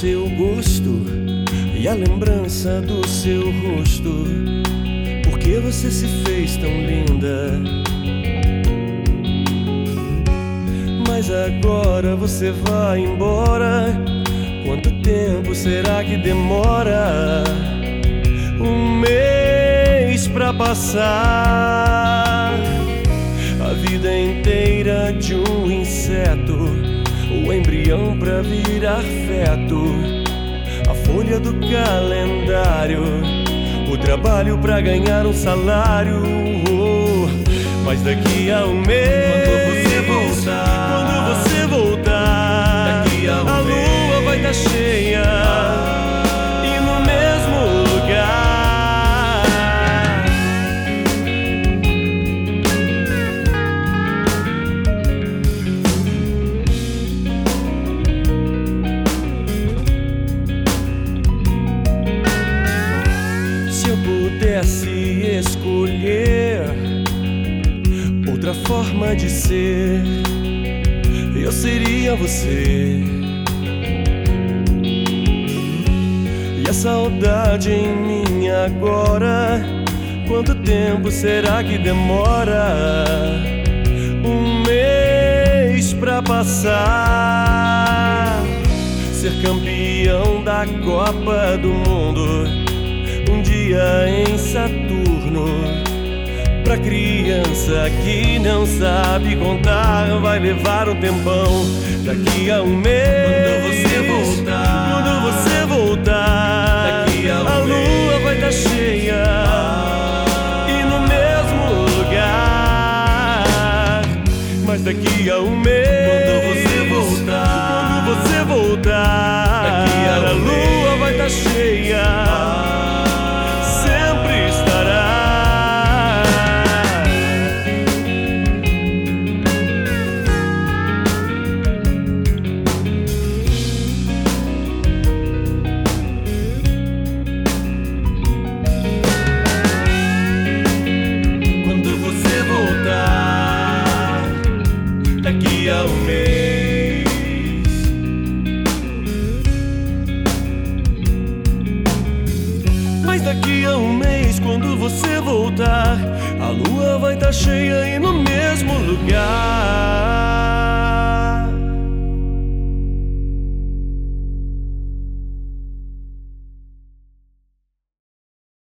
seu gosto e a lembrança do seu rosto. Por que você se fez tão linda? Mas agora você vai embora. Quanto tempo será que demora? Um mês pra passar. A vida inteira de um inseto, o embrião pra virar feto, a folha do calendário, o trabalho pra ganhar um salário. Mas daqui a um mês, Quando você voltar, escolher outra forma de ser, eu seria você. E a saudade em mim agora, quanto tempo será que demora? Um mês pra passar. Ser campeão da Copa do Mundo, um dia em Saturno. Pra criança que não sabe contar, vai levar um tempão. Daqui a um mês, Quando você voltar, quando você voltar, Daqui a um lua mês. vai estar cheia e no mesmo lugar. Mas daqui a um mês, Mas daqui a um mês, quando você voltar, a lua vai estar cheia e no mesmo lugar.